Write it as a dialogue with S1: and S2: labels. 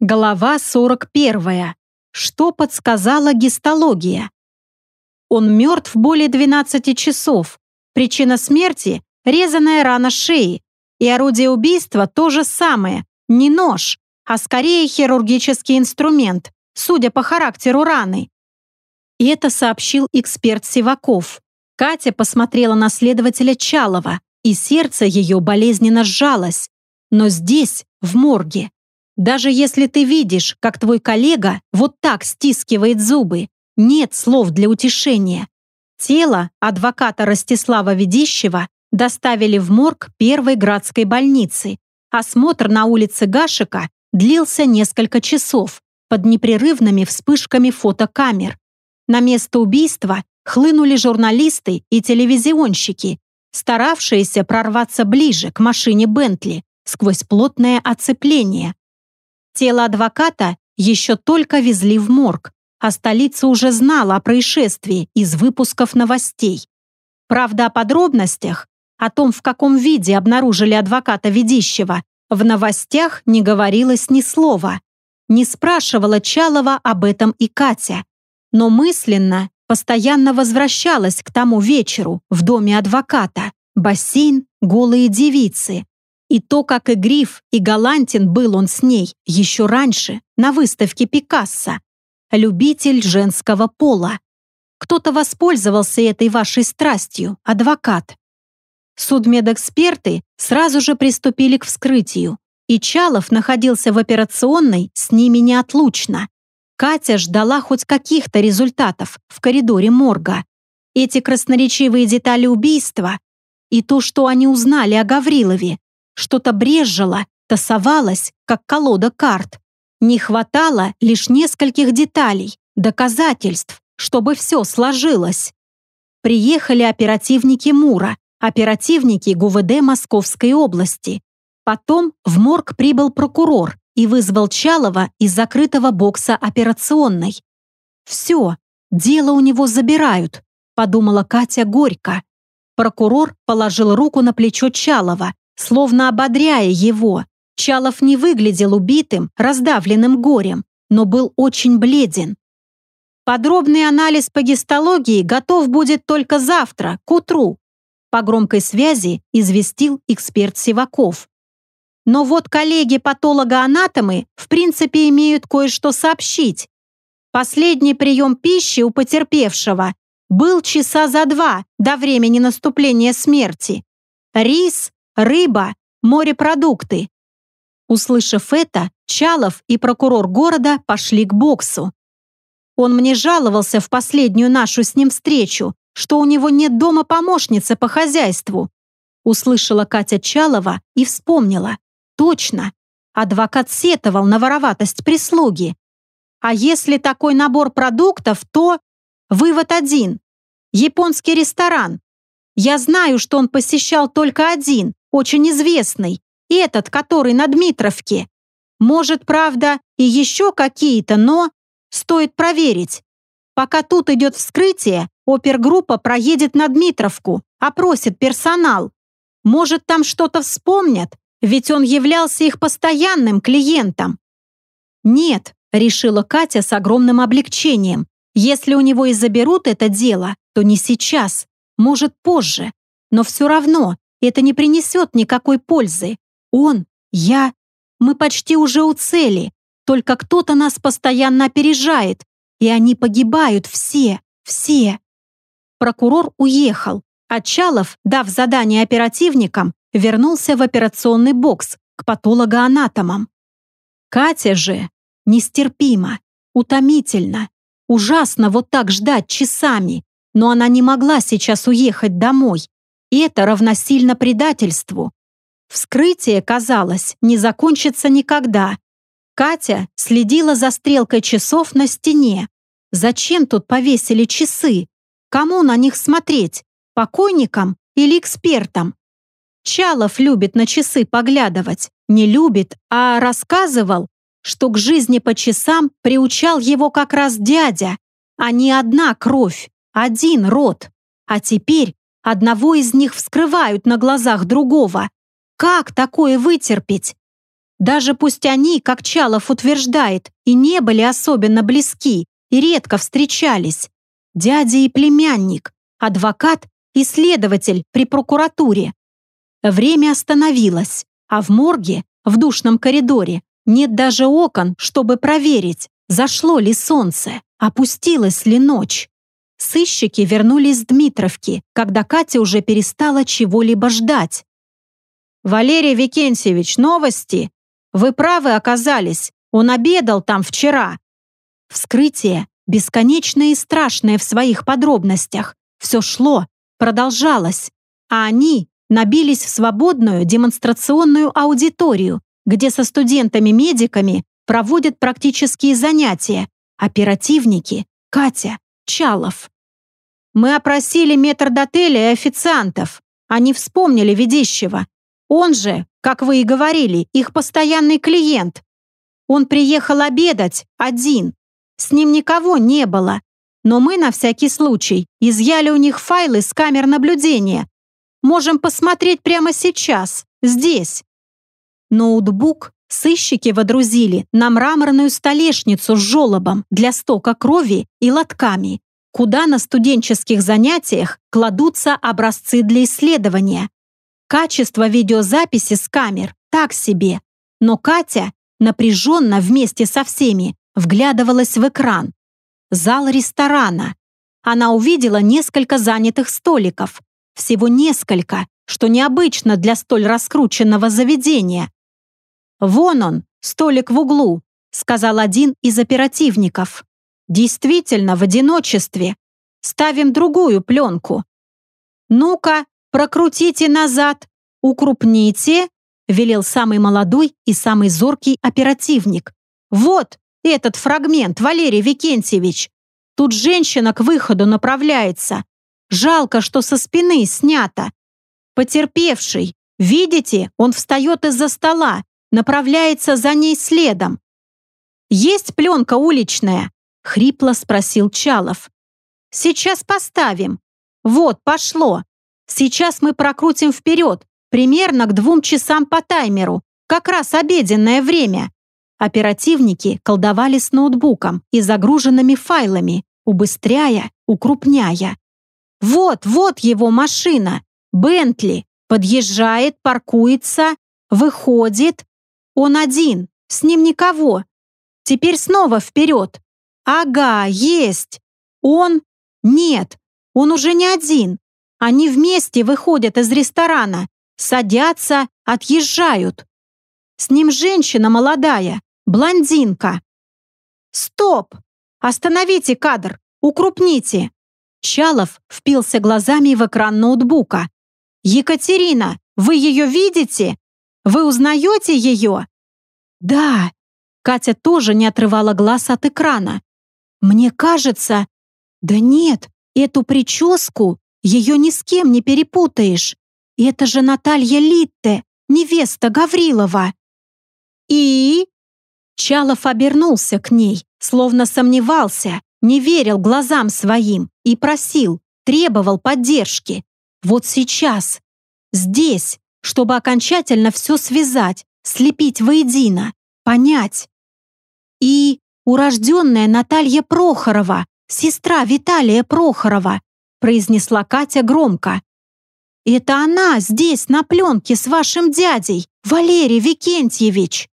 S1: Глава 41. Что подсказала гистология? Он мертв более 12 часов. Причина смерти – резаная рана шеи. И орудие убийства то же самое. Не нож, а скорее хирургический инструмент, судя по характеру раны. И это сообщил эксперт Сиваков. Катя посмотрела на следователя Чалова, и сердце ее болезненно сжалось. Но здесь, в морге, даже если ты видишь, как твой коллега вот так стискивает зубы, нет слов для утешения. Тело адвоката Ростислава Ведищева доставили в морг первой градской больницы. Осмотр на улице Гашика длился несколько часов под непрерывными вспышками фотокамер. На место убийства хлынули журналисты и телевизионщики, старавшиеся прорваться ближе к машине Бентли сквозь плотное оцепление, Тело адвоката еще только везли в морг, а столица уже знала о происшествии из выпусков новостей. Правда, о подробностях, о том, в каком виде обнаружили адвоката Ведищева, в новостях не говорилось ни слова. Не спрашивала Чалова об этом и Катя. Но мысленно постоянно возвращалась к тому вечеру в доме адвоката. Бассейн, голые девицы, и то, как игрив и галантен был он с ней еще раньше, на выставке Пикассо. Любитель женского пола. Кто-то воспользовался этой вашей страстью, адвокат. Судмедэксперты сразу же приступили к вскрытию, и Чалов находился в операционной с ними неотлучно. Катя ждала хоть каких-то результатов в коридоре морга. Эти красноречивые детали убийства и то, что они узнали о Гаврилове, что-то брезжило, тасовалось, как колода карт. Не хватало лишь нескольких деталей, доказательств, чтобы все сложилось. Приехали оперативники МУРа, оперативники ГУВД Московской области. Потом в морг прибыл прокурор и вызвал Чалова из закрытого бокса операционной. «Все, дело у него забирают», — подумала Катя горько. Прокурор положил руку на плечо Чалова словно ободряя его. Чалов не выглядел убитым, раздавленным горем, но был очень бледен. Подробный анализ по гистологии готов будет только завтра, к утру. По громкой связи известил эксперт Сиваков. Но вот коллеги-патологоанатомы в принципе имеют кое-что сообщить. Последний прием пищи у потерпевшего был часа за два до времени наступления смерти. Рис, рыба, морепродукты. Услышав это, Чалов и прокурор города пошли к боксу. Он мне жаловался в последнюю нашу с ним встречу, что у него нет дома помощницы по хозяйству. Услышала Катя Чалова и вспомнила. Точно, адвокат сетовал на вороватость прислуги. А если такой набор продуктов, то... Вывод один. Японский ресторан. Я знаю, что он посещал только один, очень известный, этот, который на Дмитровке. Может, правда, и еще какие-то, но стоит проверить. Пока тут идет вскрытие, опергруппа проедет на Дмитровку, опросит персонал. Может, там что-то вспомнят, ведь он являлся их постоянным клиентом. Нет, решила Катя с огромным облегчением. Если у него и заберут это дело, то не сейчас, может, позже. Но все равно это не принесет никакой пользы. Он, я, мы почти уже у цели. Только кто-то нас постоянно опережает, и они погибают все, все. Прокурор уехал, а Чалов, дав задание оперативникам, вернулся в операционный бокс к патологоанатомам. Катя же нестерпимо, утомительно, ужасно вот так ждать часами, но она не могла сейчас уехать домой, и это равносильно предательству. Вскрытие, казалось, не закончится никогда. Катя следила за стрелкой часов на стене. Зачем тут повесили часы? Кому на них смотреть? Покойникам или экспертам? Чалов любит на часы поглядывать. Не любит, а рассказывал, что к жизни по часам приучал его как раз дядя, а не одна кровь, один род. А теперь Одного из них вскрывают на глазах другого. Как такое вытерпеть? Даже пусть они, как Чалов утверждает, и не были особенно близки, и редко встречались. Дядя и племянник, адвокат и следователь при прокуратуре. Время остановилось, а в морге, в душном коридоре, нет даже окон, чтобы проверить, зашло ли солнце, опустилась ли ночь. Сыщики вернулись с Дмитровки, когда Катя уже перестала чего-либо ждать. «Валерий Викентьевич, новости? Вы правы оказались. Он обедал там вчера». Вскрытие, бесконечное и страшное в своих подробностях, все шло, продолжалось, а они набились в свободную демонстрационную аудиторию, где со студентами-медиками проводят практические занятия, оперативники, Катя, Чалов. Мы опросили метрдотеля и официантов. Они вспомнили ведущего. Он же, как вы и говорили, их постоянный клиент. Он приехал обедать один. С ним никого не было. Но мы на всякий случай изъяли у них файлы с камер наблюдения. Можем посмотреть прямо сейчас, здесь. Ноутбук сыщики водрузили на мраморную столешницу с желобом для стока крови и лотками, куда на студенческих занятиях кладутся образцы для исследования. Качество видеозаписи с камер так себе, но Катя напряженно вместе со всеми вглядывалась в экран. Зал ресторана. Она увидела несколько занятых столиков. Всего несколько, что необычно для столь раскрученного заведения. «Вон он, столик в углу», — сказал один из оперативников. «Действительно, в одиночестве. Ставим другую пленку». «Ну-ка, прокрутите назад, укрупните», — велел самый молодой и самый зоркий оперативник. «Вот этот фрагмент, Валерий Викентьевич. Тут женщина к выходу направляется. Жалко, что со спины снято. Потерпевший, видите, он встает из-за стола, направляется за ней следом. «Есть пленка уличная?» — хрипло спросил Чалов. «Сейчас поставим. Вот, пошло. Сейчас мы прокрутим вперед, примерно к двум часам по таймеру, как раз обеденное время». Оперативники колдовали с ноутбуком и загруженными файлами, убыстряя, укрупняя. «Вот, вот его машина! Бентли! Подъезжает, паркуется, выходит, он один, с ним никого. Теперь снова вперед. Ага, есть. Он... Нет, он уже не один. Они вместе выходят из ресторана, садятся, отъезжают. С ним женщина молодая, блондинка. Стоп! Остановите кадр, укрупните. Чалов впился глазами в экран ноутбука. «Екатерина, вы ее видите? Вы узнаете ее?» «Да». Катя тоже не отрывала глаз от экрана. «Мне кажется...» «Да нет, эту прическу ее ни с кем не перепутаешь. Это же Наталья Литте, невеста Гаврилова». «И?» Чалов обернулся к ней, словно сомневался, не верил глазам своим и просил, требовал поддержки. Вот сейчас, здесь, чтобы окончательно все связать, слепить воедино, понять. И урожденная Наталья Прохорова, сестра Виталия Прохорова, произнесла Катя громко. «Это она здесь, на пленке, с вашим дядей, Валерий Викентьевич!»